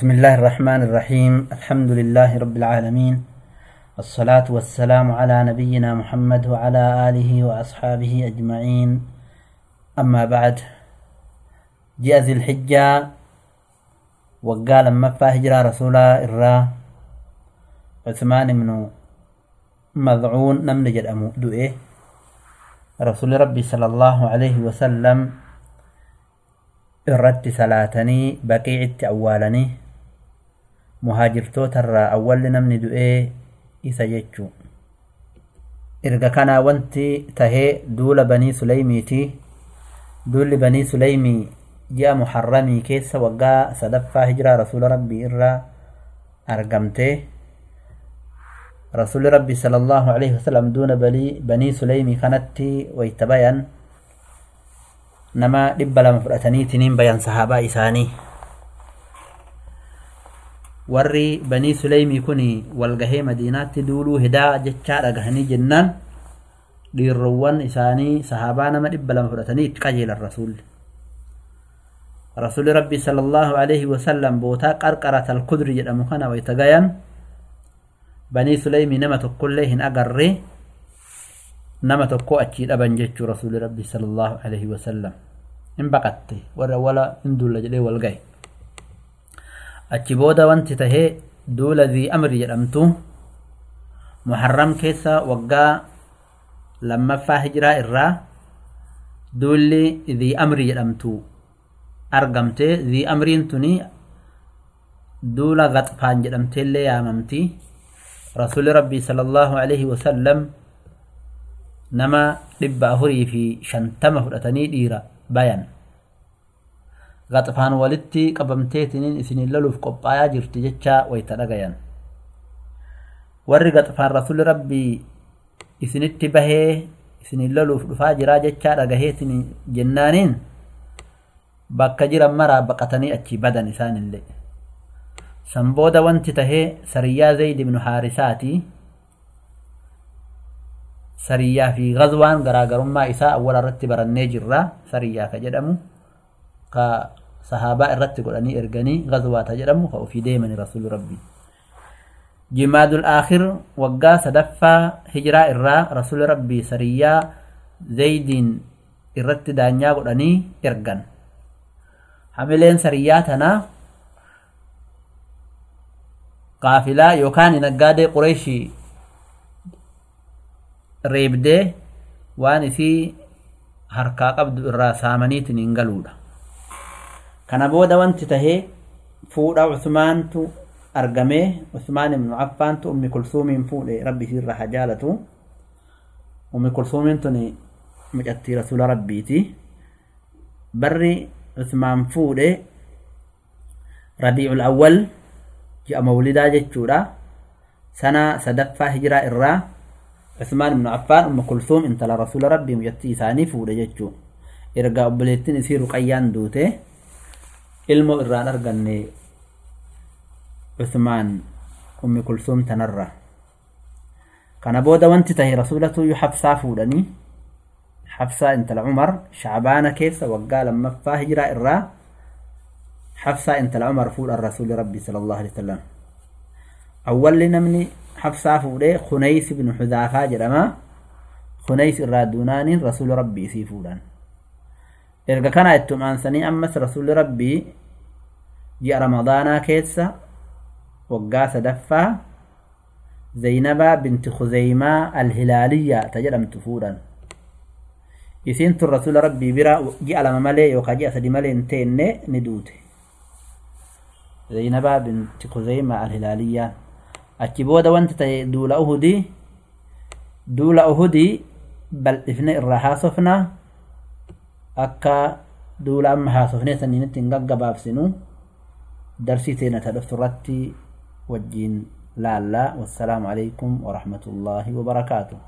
بسم الله الرحمن الرحيم الحمد لله رب العالمين الصلاة والسلام على نبينا محمد وعلى آله وأصحابه أجمعين أما بعد جئز الحجة وقال ما هجرة رسول الرا عثمان بن مذعون نملج الأمو دوئه رسول ربي صلى الله عليه وسلم الرد سلاتني بقيعت أولني muhaajirtootarraa awwalli namni du'ee isa jechuu erga kanaa wanti tahee duula banii suleymiiti duulli banii suleymii ji'a muharramii keessa waggaa sadaffaa hijiraa rasuula rabbii irraa argamte رسول rabbi صلى الله عليه وسلم دون بلي بني سليمي كانت ويتبين نما دب لما فرأتني تنين بيان صحابة إساني warri banii suleymii kun walgahee madiinaatti duuluu hidaa jechaa dhagahanii jennaan dhiirroowwan isaanii sahaabaa nama dhibba lama fudhatanii itti qajeelan rasuulli rasuulli rabbii sala allaahu alaihi wasallam bootaa qarqara talkudri jedhamu kana wa itti gayan banii suleymii nama tokkollee hin agarre nama tokko achii dhaban jechuu rasuulli rabbii sala allaahu alaihi wasallam hin baqatte warra wala hin dulla jedhee wal gaye achi booda wanti tahee duuladii amri jedhamtu muharram keessa waggaa lammaffaa hijiraa irraa duulli dhii amri jedhamtu argamte dhii amriin tuni duula gaxfaan jedhamteellee yaamamti rasuulli rabbii sala allahu alaihi wasallam nama dhibba afurii fi shantama fudhatanii dhiira bayan gaxifaan walitti qabamteetiniin isiniin laluuf qophaayaa jirti jechaa wayta dhagayan warri gaxifaan rasuli rabbii isinitti bahee isiniin laluuf dhufaa jiraa jechaa dhagaheetini jennaaniin bakka jiran maraa baqatanii achii badan isaanillee san booda wanti tahee sariyyaa zayd ibnu haarisaati sariyyaa fi gazwaan garaagarummaa isaa awwala irratti barannee jirra sariyyaa ka jedhamu sahaabaa irratti godhanii erganii gazwaata jedhamu ka ofii deemani rasuul rabbii jimaadul aakhir waggaa sadaffaa hijiraa irraa rasuul rabbii sariyyaa zaydiin irratti daanyaa godhanii ergan hamileen sariyyaa tanaa qaafilaa yookaan naggaadee qureeshii reebdee waan isii harkaa qabdu irraa saamaniitiin hin galuudha kana booda wanti tahee fuudha Uthmaantu argamee Uthmaan ibnu Affaantu ummi kulsuumiin fuudhe rabbi isiirra haa jaalatu ummi kulsuumiin tuni mucattii rasuula rabbiiti barri Uthmaan fuudhe radiicul awwal ji'a mawlidaa jechuudha sana sadaffaa hijiraa irraa Uthmaan ibnu Affaan ummi kulsuum intala rasuula rabbii mucattii isaanii fuudhe jechuudha erga obboleettiin isii ruqayyaan duute ilmoo irraan arganne عثمان أم كلثوم تنره كان بودا وانت تهي رسولته يحبسا فودني حبسا انت العمر شعبانا كيف وقال لما فاهجرا إرا حبسا انت العمر فود الرسول ربي صلى الله عليه وسلم أول نمني حبسا فوده خنيس بن حذافة جرما خنيس الرادونان رسول ربي سيفودان إرقا كان اتمانسني أمس رسول ربي ji'a ramadaanaa keessa waggaa sadaffaa zaynabaa binti khuzeymaa alhilaaliyyaa ta jedhamtu fuudhan isiintu rasula rabbii bira ji'a lama malee yookaan ji'a sadi malee hin teenne ni duute zaynabaa binti khuzeymaa alhilaaliyyaan achi booda wanti ta'e duula uhudii duula uhudii bal'ifne irraa haasofna akka duula amma haasofnee saniinitti hin gaggabaabsinu درسي الرتي والجين لا لا والسلام عليكم ورحمة الله وبركاته